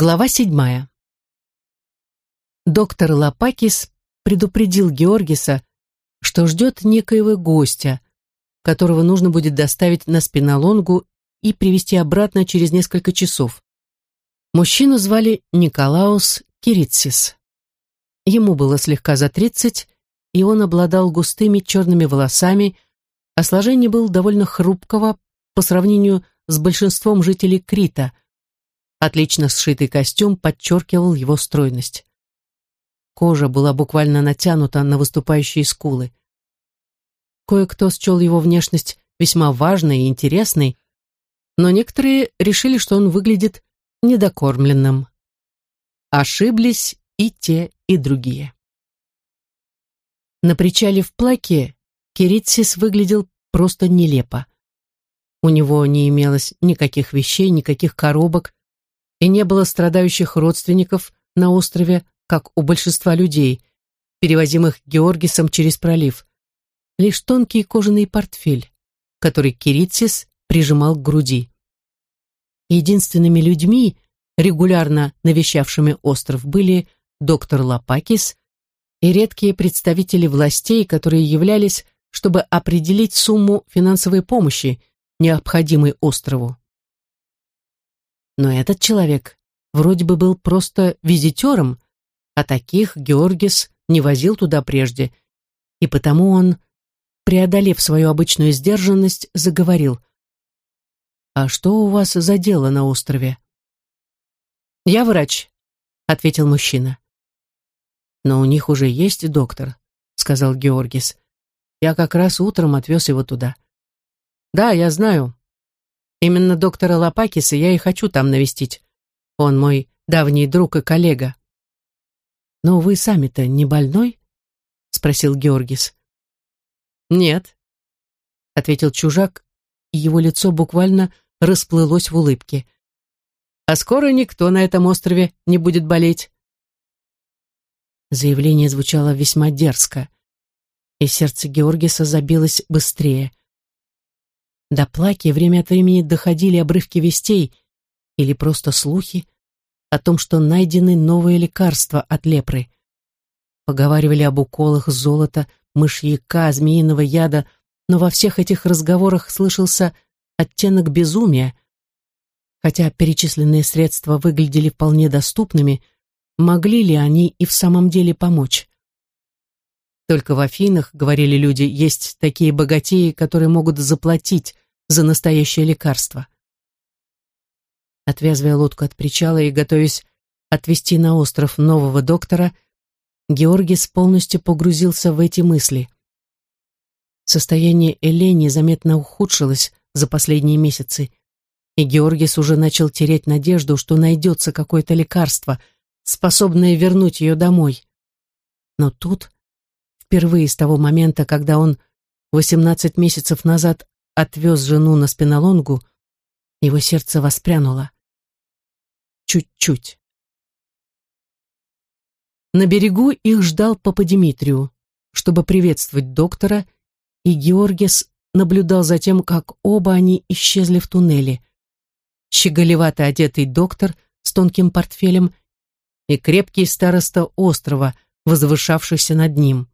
Глава седьмая. Доктор Лапакис предупредил Георгиса, что ждет некоего гостя, которого нужно будет доставить на спинолонгу и привести обратно через несколько часов. Мужчину звали Николаус Киритсис. Ему было слегка за тридцать, и он обладал густыми черными волосами, а сложение был довольно хрупкого по сравнению с большинством жителей Крита – Отлично сшитый костюм подчеркивал его стройность. Кожа была буквально натянута на выступающие скулы. Кое-кто счел его внешность весьма важной и интересной, но некоторые решили, что он выглядит недокормленным. Ошиблись и те, и другие. На причале в Плаке Киритсис выглядел просто нелепо. У него не имелось никаких вещей, никаких коробок, и не было страдающих родственников на острове, как у большинства людей, перевозимых Георгисом через пролив. Лишь тонкий кожаный портфель, который Киритсис прижимал к груди. Единственными людьми, регулярно навещавшими остров, были доктор Лапакис и редкие представители властей, которые являлись, чтобы определить сумму финансовой помощи, необходимой острову. Но этот человек вроде бы был просто визитером, а таких Георгис не возил туда прежде, и потому он, преодолев свою обычную сдержанность, заговорил. «А что у вас за дело на острове?» «Я врач», — ответил мужчина. «Но у них уже есть доктор», — сказал Георгис. «Я как раз утром отвез его туда». «Да, я знаю. Именно доктора Лопакиса я и хочу там навестить. Он мой давний друг и коллега. Но вы сами-то не больной? Спросил Георгис. Нет, ответил чужак, и его лицо буквально расплылось в улыбке. А скоро никто на этом острове не будет болеть. Заявление звучало весьма дерзко, и сердце Георгиса забилось быстрее. До Плаки время от времени доходили обрывки вестей или просто слухи о том, что найдены новые лекарства от лепры. Поговаривали об уколах золота, мышьяка, змеиного яда, но во всех этих разговорах слышался оттенок безумия. Хотя перечисленные средства выглядели вполне доступными, могли ли они и в самом деле помочь? Только в Афинах, говорили люди, есть такие богатеи, которые могут заплатить за настоящее лекарство. Отвязывая лодку от причала и готовясь отвезти на остров нового доктора, Георгис полностью погрузился в эти мысли. Состояние Элени заметно ухудшилось за последние месяцы, и Георгис уже начал терять надежду, что найдется какое-то лекарство, способное вернуть ее домой. Но тут впервые с того момента, когда он 18 месяцев назад отвез жену на спинолонгу, его сердце воспрянуло. Чуть-чуть. На берегу их ждал Папа Димитрию, чтобы приветствовать доктора, и Георгис наблюдал за тем, как оба они исчезли в туннеле. Щеголевато одетый доктор с тонким портфелем и крепкий староста острова, возвышавшийся над ним.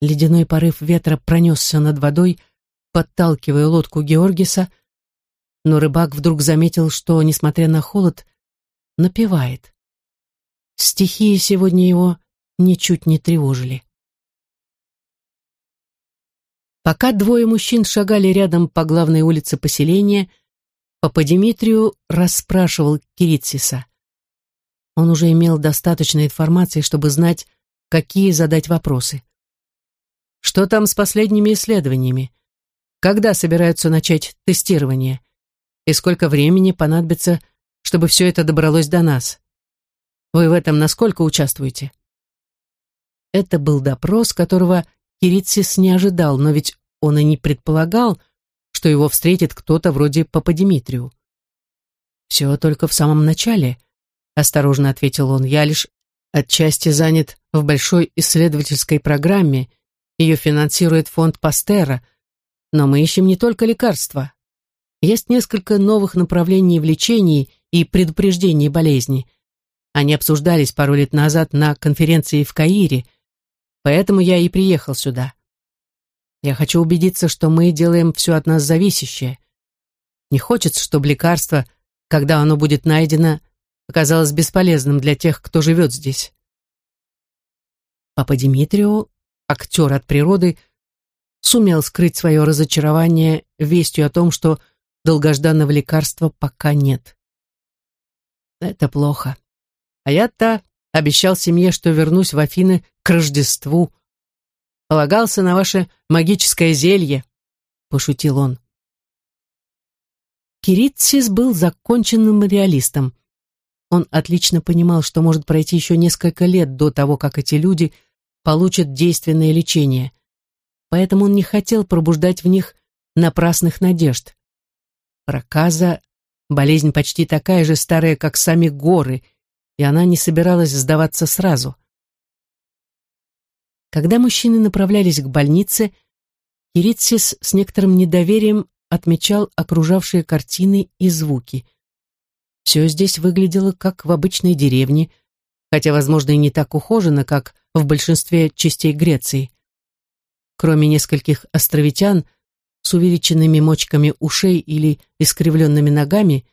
Ледяной порыв ветра пронесся над водой, подталкивая лодку Георгиса, но рыбак вдруг заметил, что, несмотря на холод, напевает. Стихии сегодня его ничуть не тревожили. Пока двое мужчин шагали рядом по главной улице поселения, Папа Димитрию расспрашивал Киритсиса. Он уже имел достаточно информации, чтобы знать, какие задать вопросы. Что там с последними исследованиями? Когда собираются начать тестирование? И сколько времени понадобится, чтобы все это добралось до нас? Вы в этом насколько участвуете? Это был допрос, которого Киритсис не ожидал, но ведь он и не предполагал, что его встретит кто-то вроде Папа Димитрию. «Все только в самом начале», — осторожно ответил он. «Я лишь отчасти занят в большой исследовательской программе, ее финансирует фонд Пастера, но мы ищем не только лекарства. Есть несколько новых направлений в лечении, и предупреждении болезни. Они обсуждались пару лет назад на конференции в Каире, поэтому я и приехал сюда. Я хочу убедиться, что мы делаем все от нас зависящее. Не хочется, чтобы лекарство, когда оно будет найдено, оказалось бесполезным для тех, кто живет здесь. Папа Димитрио, актер от природы, сумел скрыть свое разочарование вестью о том, что долгожданного лекарства пока нет. Это плохо. А я-то обещал семье, что вернусь в Афины к Рождеству. Полагался на ваше магическое зелье, пошутил он. Киритсис был законченным реалистом. Он отлично понимал, что может пройти еще несколько лет до того, как эти люди получат действенное лечение. Поэтому он не хотел пробуждать в них напрасных надежд. Проказа — болезнь почти такая же старая, как сами горы, и она не собиралась сдаваться сразу. Когда мужчины направлялись к больнице, Киритсис с некоторым недоверием отмечал окружавшие картины и звуки. Все здесь выглядело как в обычной деревне, хотя, возможно, и не так ухожено, как в большинстве частей Греции. Кроме нескольких островитян с увеличенными мочками ушей или искривленными ногами,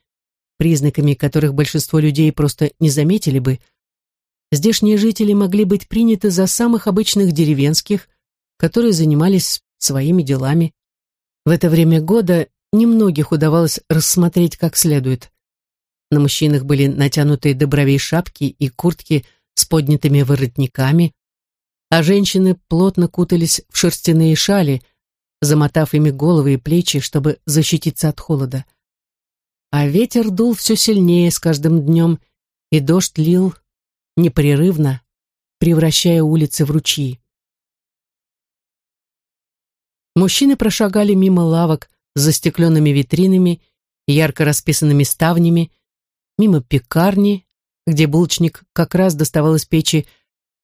признаками которых большинство людей просто не заметили бы, здешние жители могли быть приняты за самых обычных деревенских, которые занимались своими делами. В это время года немногих удавалось рассмотреть как следует. На мужчинах были натянутые до бровей шапки и куртки с поднятыми воротниками, а женщины плотно кутались в шерстяные шали, замотав ими головы и плечи, чтобы защититься от холода. А ветер дул все сильнее с каждым днем, и дождь лил непрерывно, превращая улицы в ручьи. Мужчины прошагали мимо лавок с застекленными витринами и ярко расписанными ставнями, мимо пекарни, где булочник как раз доставал из печи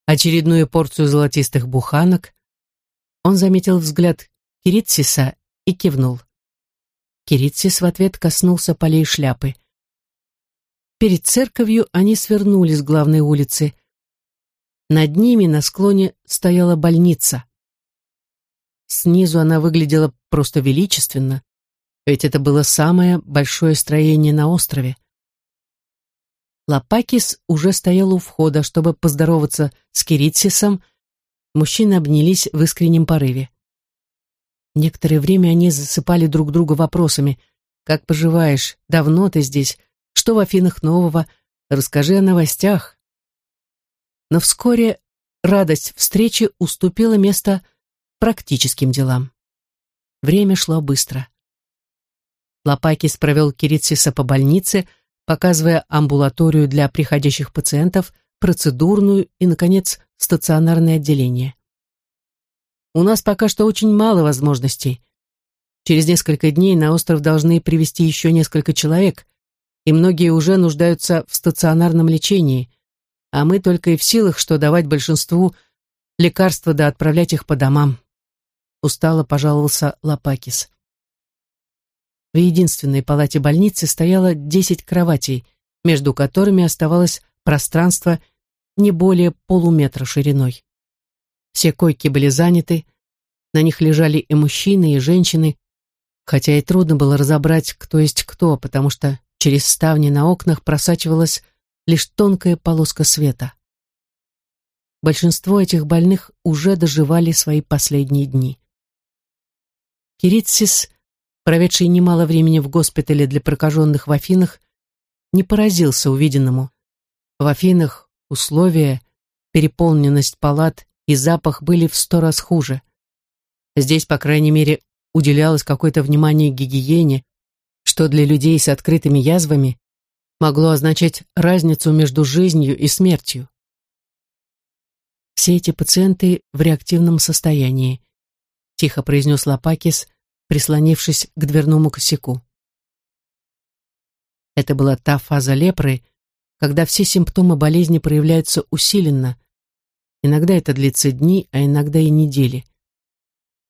очередную порцию золотистых буханок. Он заметил взгляд Киритсиса и кивнул. Киритсис в ответ коснулся полей шляпы. Перед церковью они свернули с главной улицы. Над ними на склоне стояла больница. Снизу она выглядела просто величественно, ведь это было самое большое строение на острове. Лапакис уже стоял у входа, чтобы поздороваться с Киритсисом. Мужчины обнялись в искреннем порыве. Некоторое время они засыпали друг друга вопросами. «Как поживаешь? Давно ты здесь? Что в Афинах нового? Расскажи о новостях». Но вскоре радость встречи уступила место практическим делам. Время шло быстро. Лопакис провел Киритсиса по больнице, показывая амбулаторию для приходящих пациентов, процедурную и, наконец, стационарное отделение. У нас пока что очень мало возможностей. Через несколько дней на остров должны привести еще несколько человек, и многие уже нуждаются в стационарном лечении, а мы только и в силах, что давать большинству лекарства да отправлять их по домам устало пожаловался Лопакис. В единственной палате больницы стояло десять кроватей, между которыми оставалось пространство не более полуметра шириной. Все койки были заняты, на них лежали и мужчины, и женщины, хотя и трудно было разобрать, кто есть кто, потому что через ставни на окнах просачивалась лишь тонкая полоска света. Большинство этих больных уже доживали свои последние дни. Киритсис, проведший немало времени в госпитале для прокаженных в Афинах, не поразился увиденному. В Афинах условия, переполненность палат и запах были в сто раз хуже. Здесь, по крайней мере, уделялось какое-то внимание гигиене, что для людей с открытыми язвами могло означать разницу между жизнью и смертью. Все эти пациенты в реактивном состоянии, тихо произнес Лопакис, прислонившись к дверному косяку. Это была та фаза лепры, когда все симптомы болезни проявляются усиленно. Иногда это длится дни, а иногда и недели.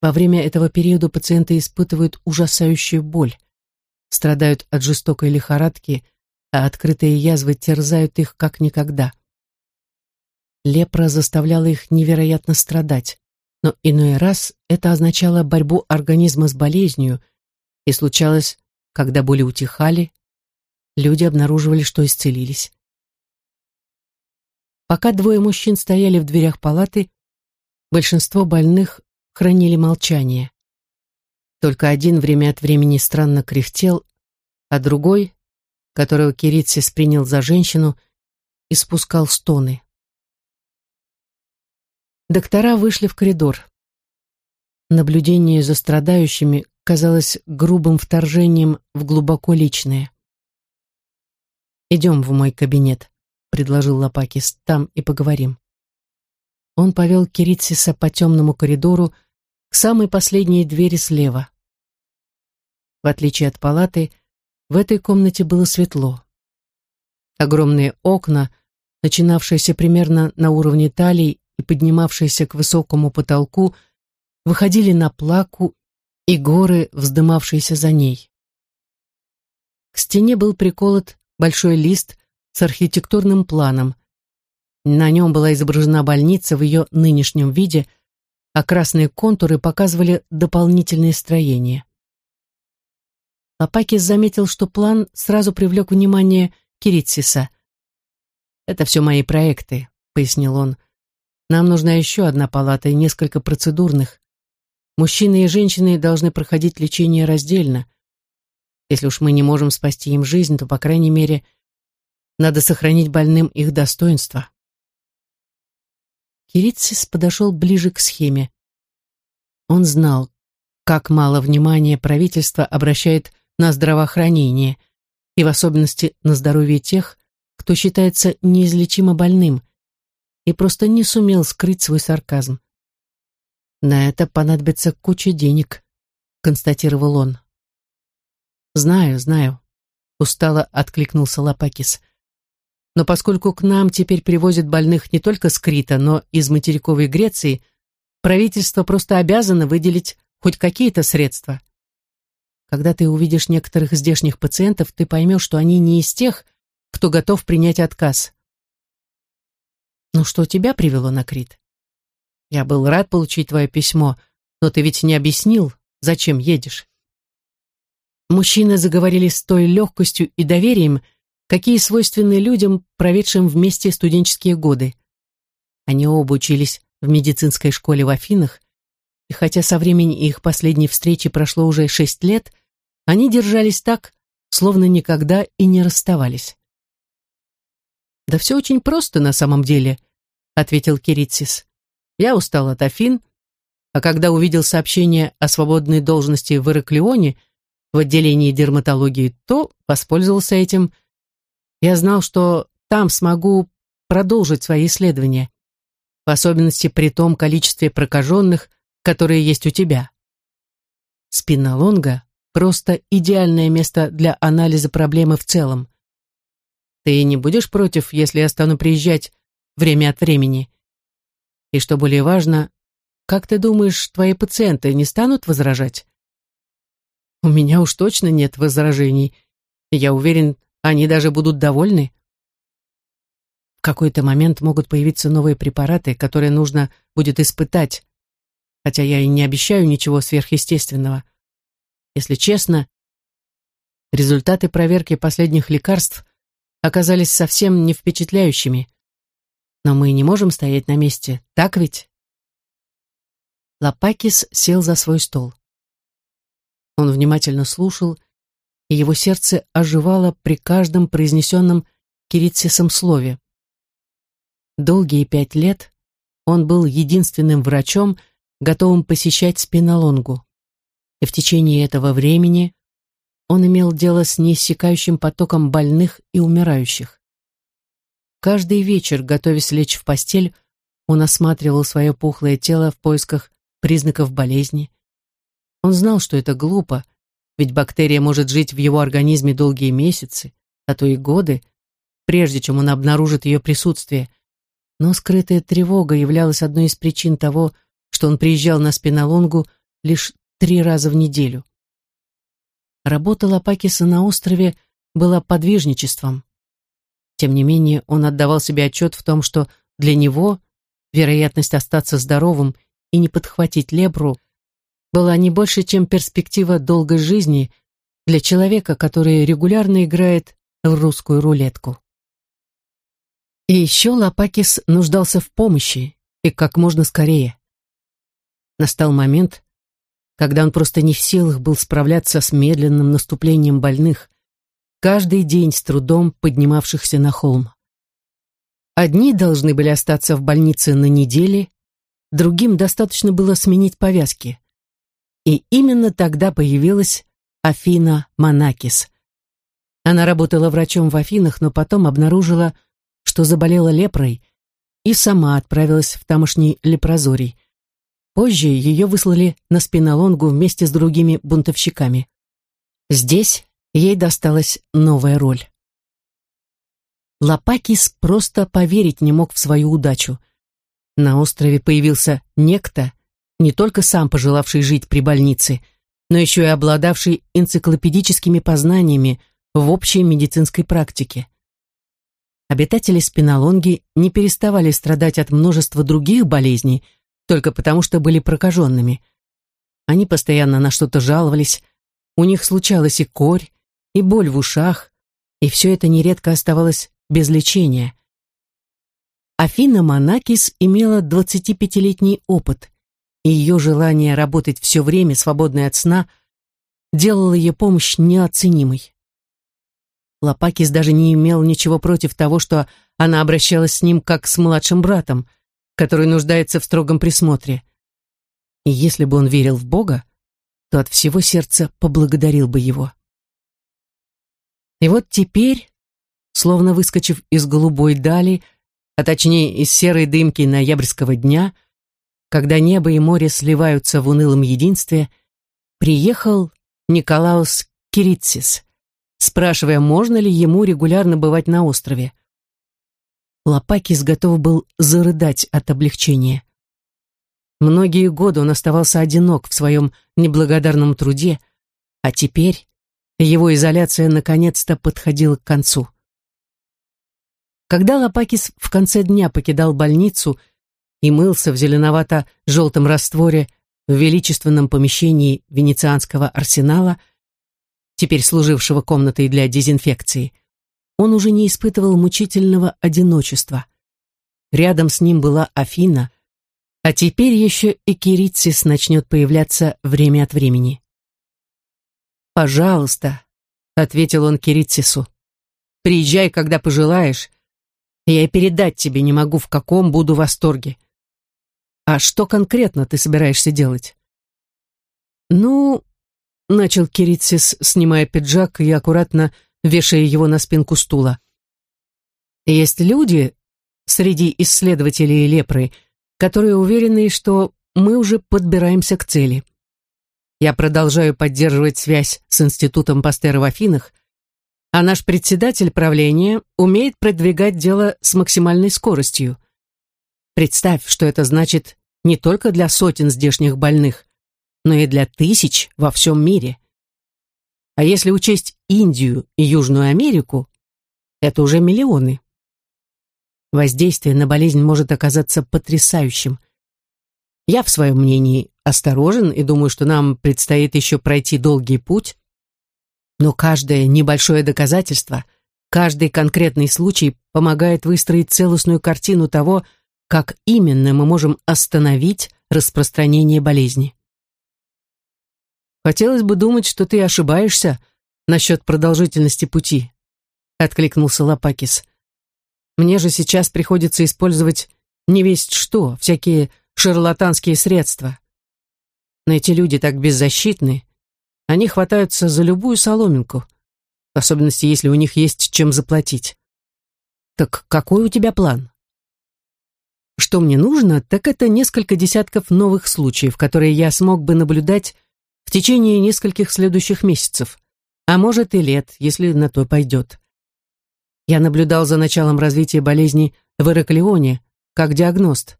Во время этого периода пациенты испытывают ужасающую боль, страдают от жестокой лихорадки, а открытые язвы терзают их как никогда. Лепра заставляла их невероятно страдать, но иной раз это означало борьбу организма с болезнью, и случалось, когда боли утихали, люди обнаруживали, что исцелились. Пока двое мужчин стояли в дверях палаты, большинство больных хранили молчание. Только один время от времени странно кряхтел, а другой, которого Киритсис принял за женщину, испускал стоны. Доктора вышли в коридор. Наблюдение за страдающими казалось грубым вторжением в глубоко личное. «Идем в мой кабинет», — предложил Лопакис, — «там и поговорим». Он повел Киритсиса по темному коридору к самой последней двери слева. В отличие от палаты, в этой комнате было светло. Огромные окна, начинавшиеся примерно на уровне талии и поднимавшиеся к высокому потолку, выходили на плаку и горы, вздымавшиеся за ней. К стене был приколот большой лист с архитектурным планом. На нем была изображена больница в ее нынешнем виде, а красные контуры показывали дополнительные строения. Апакис заметил, что план сразу привлек внимание Киритсиса. «Это все мои проекты», — пояснил он. Нам нужна еще одна палата и несколько процедурных. Мужчины и женщины должны проходить лечение раздельно. Если уж мы не можем спасти им жизнь, то, по крайней мере, надо сохранить больным их достоинство. Киритсис подошел ближе к схеме. Он знал, как мало внимания правительство обращает на здравоохранение, и в особенности на здоровье тех, кто считается неизлечимо больным, и просто не сумел скрыть свой сарказм. «На это понадобится куча денег», — констатировал он. «Знаю, знаю», — устало откликнулся Лапакис. «Но поскольку к нам теперь привозят больных не только с Крита, но из материковой Греции, правительство просто обязано выделить хоть какие-то средства. Когда ты увидишь некоторых здешних пациентов, ты поймешь, что они не из тех, кто готов принять отказ. Ну что тебя привело на Крит? Я был рад получить твое письмо, но ты ведь не объяснил, зачем едешь. Мужчины заговорили с той легкостью и доверием, какие свойственны людям, проведшим вместе студенческие годы. Они оба учились в медицинской школе в Афинах, и хотя со времени их последней встречи прошло уже шесть лет, они держались так, словно никогда и не расставались. «Да все очень просто на самом деле», — ответил Киритсис. «Я устал от Афин, а когда увидел сообщение о свободной должности в Ираклионе в отделении дерматологии, то воспользовался этим. Я знал, что там смогу продолжить свои исследования, в особенности при том количестве прокаженных, которые есть у тебя. Спинолонга — просто идеальное место для анализа проблемы в целом. Ты не будешь против, если я стану приезжать время от времени? И что более важно, как ты думаешь, твои пациенты не станут возражать? У меня уж точно нет возражений. Я уверен, они даже будут довольны. В какой-то момент могут появиться новые препараты, которые нужно будет испытать, хотя я и не обещаю ничего сверхъестественного. Если честно, результаты проверки последних лекарств оказались совсем не впечатляющими. Но мы не можем стоять на месте, так ведь? Лапакис сел за свой стол. Он внимательно слушал, и его сердце оживало при каждом произнесенном Киритсисом слове. Долгие пять лет он был единственным врачом, готовым посещать спинолонгу. И в течение этого времени он имел дело с неиссякающим потоком больных и умирающих. Каждый вечер, готовясь лечь в постель, он осматривал свое пухлое тело в поисках признаков болезни. Он знал, что это глупо, ведь бактерия может жить в его организме долгие месяцы, а то и годы, прежде чем он обнаружит ее присутствие. Но скрытая тревога являлась одной из причин того, что он приезжал на спинолонгу лишь три раза в неделю. Работа Лопакиса на острове была подвижничеством. Тем не менее, он отдавал себе отчет в том, что для него вероятность остаться здоровым и не подхватить лебру была не больше, чем перспектива долгой жизни для человека, который регулярно играет в русскую рулетку. И еще Лопакис нуждался в помощи, и как можно скорее. Настал момент, когда он просто не в силах был справляться с медленным наступлением больных, каждый день с трудом поднимавшихся на холм. Одни должны были остаться в больнице на неделе, другим достаточно было сменить повязки. И именно тогда появилась Афина Манакис. Она работала врачом в Афинах, но потом обнаружила, что заболела лепрой, и сама отправилась в тамошний лепрозорий. Позже ее выслали на спинолонгу вместе с другими бунтовщиками. Здесь ей досталась новая роль. Лопакис просто поверить не мог в свою удачу. На острове появился некто, не только сам пожелавший жить при больнице, но еще и обладавший энциклопедическими познаниями в общей медицинской практике. Обитатели спинолонги не переставали страдать от множества других болезней, только потому что были прокаженными. Они постоянно на что-то жаловались, у них случалась и корь, и боль в ушах, и все это нередко оставалось без лечения. Афина Монакис имела 25-летний опыт, и ее желание работать все время, свободное от сна, делало ей помощь неоценимой. Лопакис даже не имел ничего против того, что она обращалась с ним как с младшим братом, который нуждается в строгом присмотре. И если бы он верил в Бога, то от всего сердца поблагодарил бы его. И вот теперь, словно выскочив из голубой дали, а точнее из серой дымки ноябрьского дня, когда небо и море сливаются в унылом единстве, приехал Николаус Киритсис, спрашивая, можно ли ему регулярно бывать на острове. Лопакис готов был зарыдать от облегчения. Многие годы он оставался одинок в своем неблагодарном труде, а теперь его изоляция наконец-то подходила к концу. Когда Лопакис в конце дня покидал больницу и мылся в зеленовато-желтом растворе в величественном помещении венецианского арсенала, теперь служившего комнатой для дезинфекции, он уже не испытывал мучительного одиночества. Рядом с ним была Афина, а теперь еще и Кирицис начнет появляться время от времени. «Пожалуйста», — ответил он Кирицису, — «приезжай, когда пожелаешь. Я и передать тебе не могу, в каком буду восторге. А что конкретно ты собираешься делать?» «Ну, начал Кирицис, снимая пиджак и аккуратно вешая его на спинку стула. Есть люди среди исследователей лепры, которые уверены, что мы уже подбираемся к цели. Я продолжаю поддерживать связь с Институтом Пастера в Афинах, а наш председатель правления умеет продвигать дело с максимальной скоростью. Представь, что это значит не только для сотен здешних больных, но и для тысяч во всем мире. А если учесть Индию и Южную Америку, это уже миллионы. Воздействие на болезнь может оказаться потрясающим. Я в своем мнении осторожен и думаю, что нам предстоит еще пройти долгий путь, но каждое небольшое доказательство, каждый конкретный случай помогает выстроить целостную картину того, как именно мы можем остановить распространение болезни. Хотелось бы думать, что ты ошибаешься насчет продолжительности пути, откликнулся Лопакис. Мне же сейчас приходится использовать не весть что, всякие шарлатанские средства. Но эти люди так беззащитны, они хватаются за любую соломинку, в особенности, если у них есть чем заплатить. Так какой у тебя план? Что мне нужно, так это несколько десятков новых случаев, которые я смог бы наблюдать в течение нескольких следующих месяцев, а может и лет, если на то пойдет. Я наблюдал за началом развития болезни в Ираклионе как диагност,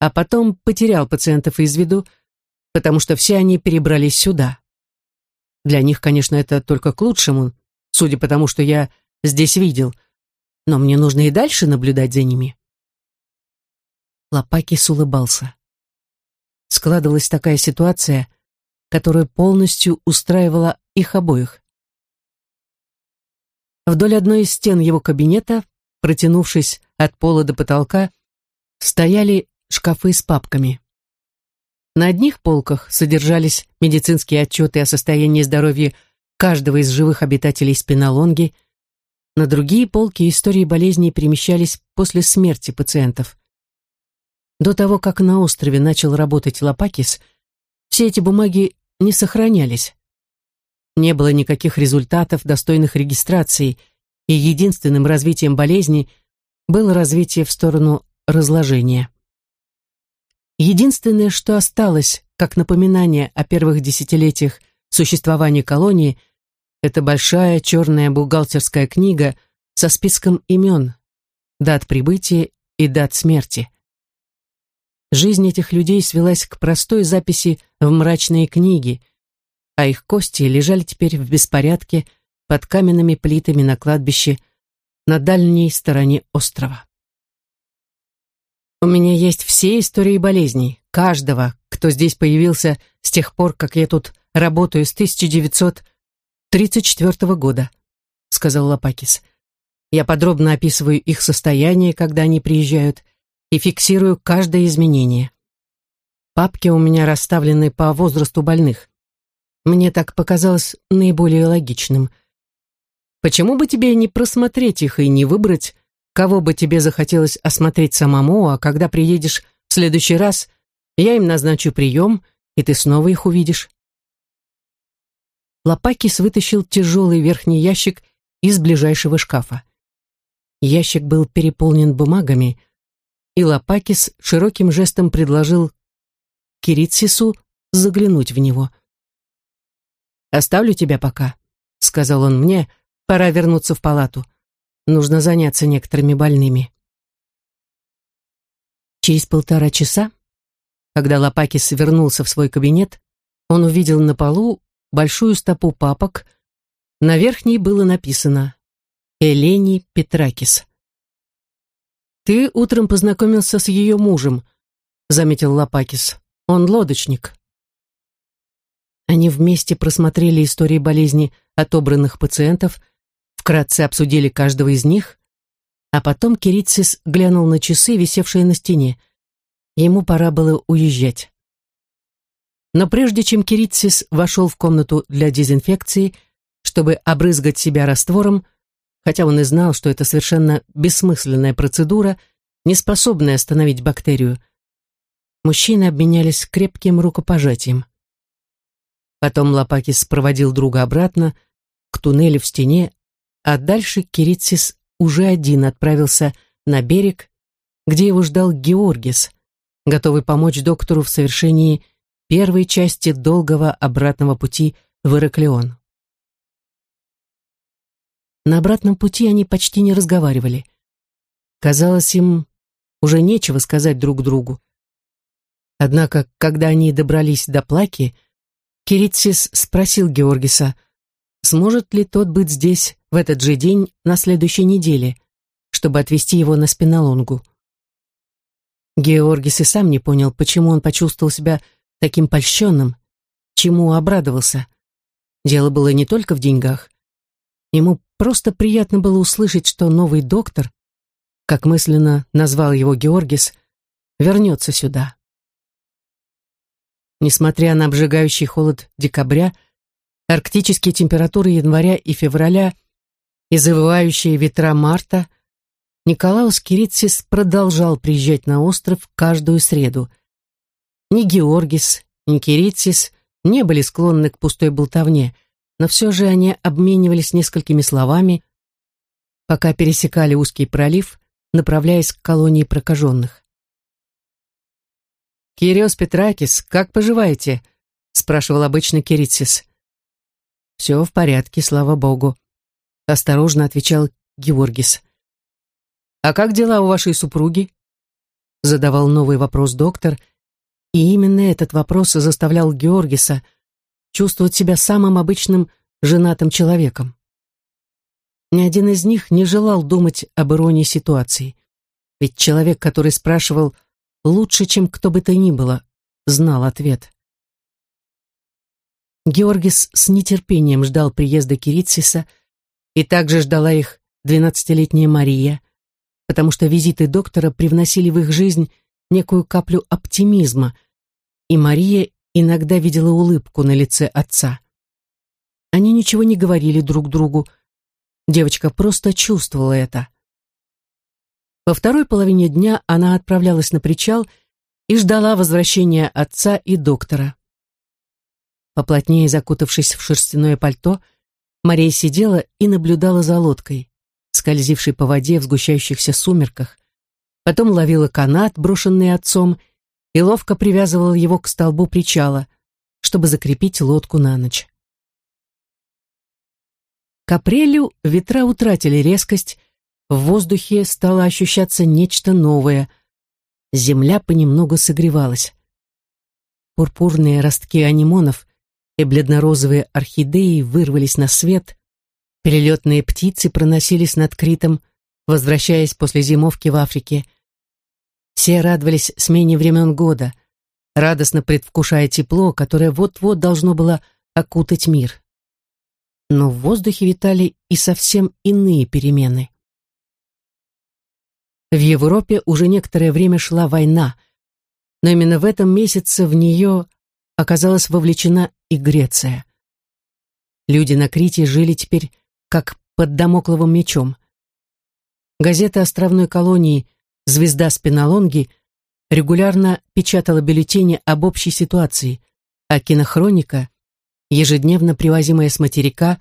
а потом потерял пациентов из виду, потому что все они перебрались сюда. Для них, конечно, это только к лучшему, судя по тому, что я здесь видел. Но мне нужно и дальше наблюдать за ними. Лопакис улыбался. Складывалась такая ситуация, которая полностью устраивала их обоих. Вдоль одной из стен его кабинета, протянувшись от пола до потолка, стояли шкафы с папками. На одних полках содержались медицинские отчеты о состоянии здоровья каждого из живых обитателей спинолонги, на другие полки истории болезней перемещались после смерти пациентов. До того, как на острове начал работать Лопакис, все эти бумаги не сохранялись. Не было никаких результатов, достойных регистрации, и единственным развитием болезни было развитие в сторону разложения. Единственное, что осталось, как напоминание о первых десятилетиях существования колонии, это большая черная бухгалтерская книга со списком имен, дат прибытия и дат смерти. Жизнь этих людей свелась к простой записи в мрачные книги, а их кости лежали теперь в беспорядке под каменными плитами на кладбище на дальней стороне острова. У меня есть все истории болезней, каждого, кто здесь появился с тех пор, как я тут работаю с 1934 года, сказал Лопакис. Я подробно описываю их состояние, когда они приезжают, и фиксирую каждое изменение. Папки у меня расставлены по возрасту больных. Мне так показалось наиболее логичным. Почему бы тебе не просмотреть их и не выбрать, кого бы тебе захотелось осмотреть самому, а когда приедешь в следующий раз, я им назначу прием, и ты снова их увидишь. Лопакис вытащил тяжелый верхний ящик из ближайшего шкафа. Ящик был переполнен бумагами, и Лопакис широким жестом предложил Киритсису заглянуть в него. «Оставлю тебя пока», — сказал он мне, — «пора вернуться в палату. Нужно заняться некоторыми больными». Через полтора часа, когда Лопакис вернулся в свой кабинет, он увидел на полу большую стопу папок, на верхней было написано «Элени Петракис». «Ты утром познакомился с ее мужем», — заметил Лопакис. «Он лодочник». Они вместе просмотрели истории болезни отобранных пациентов, вкратце обсудили каждого из них, а потом Киритсис глянул на часы, висевшие на стене. Ему пора было уезжать. Но прежде чем Киритсис вошел в комнату для дезинфекции, чтобы обрызгать себя раствором, хотя он и знал, что это совершенно бессмысленная процедура, не способная остановить бактерию. Мужчины обменялись крепким рукопожатием. Потом Лопакис проводил друга обратно, к туннелю в стене, а дальше Киритсис уже один отправился на берег, где его ждал Георгис, готовый помочь доктору в совершении первой части долгого обратного пути в Ираклион. На обратном пути они почти не разговаривали. Казалось, им уже нечего сказать друг другу. Однако, когда они добрались до Плаки, Киритсис спросил Георгиса, сможет ли тот быть здесь в этот же день на следующей неделе, чтобы отвезти его на спинолонгу. Георгис и сам не понял, почему он почувствовал себя таким польщенным, чему обрадовался. Дело было не только в деньгах. Ему Просто приятно было услышать, что новый доктор, как мысленно назвал его Георгис, вернется сюда. Несмотря на обжигающий холод декабря, арктические температуры января и февраля и завывающие ветра марта, Николаус Киритсис продолжал приезжать на остров каждую среду. Ни Георгис, ни Киритсис не были склонны к пустой болтовне – но все же они обменивались несколькими словами, пока пересекали узкий пролив, направляясь к колонии прокаженных. «Кириос Петракис, как поживаете?» — спрашивал обычно Киритсис. «Все в порядке, слава богу», — осторожно отвечал Георгис. «А как дела у вашей супруги?» — задавал новый вопрос доктор, и именно этот вопрос заставлял Георгиса чувствовать себя самым обычным женатым человеком. Ни один из них не желал думать об иронии ситуации. Ведь человек, который спрашивал лучше, чем кто бы то ни было, знал ответ. Георгис с нетерпением ждал приезда Кирициса, и также ждала их двенадцатилетняя Мария, потому что визиты доктора привносили в их жизнь некую каплю оптимизма, и Мария иногда видела улыбку на лице отца. Они ничего не говорили друг другу, девочка просто чувствовала это. Во второй половине дня она отправлялась на причал и ждала возвращения отца и доктора. Поплотнее закутавшись в шерстяное пальто, Мария сидела и наблюдала за лодкой, скользившей по воде в сгущающихся сумерках, потом ловила канат, брошенный отцом, и ловко привязывала его к столбу причала, чтобы закрепить лодку на ночь. К апрелю ветра утратили резкость, в воздухе стало ощущаться нечто новое. Земля понемногу согревалась. Пурпурные ростки анимонов и бледно-розовые орхидеи вырвались на свет, перелетные птицы проносились над Критом, возвращаясь после зимовки в Африке. Все радовались смене времен года, радостно предвкушая тепло, которое вот-вот должно было окутать мир. Но в воздухе витали и совсем иные перемены. В Европе уже некоторое время шла война, но именно в этом месяце в нее оказалась вовлечена и Греция. Люди на Крите жили теперь как под домокловым мечом. Газета островной колонии «Звезда Спинолонги» регулярно печатала бюллетени об общей ситуации, а кинохроника, ежедневно привозимая с материка,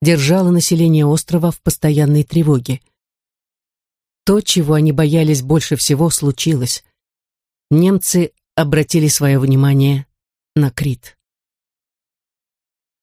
держала население острова в постоянной тревоге. То, чего они боялись больше всего, случилось. Немцы обратили свое внимание на Крит.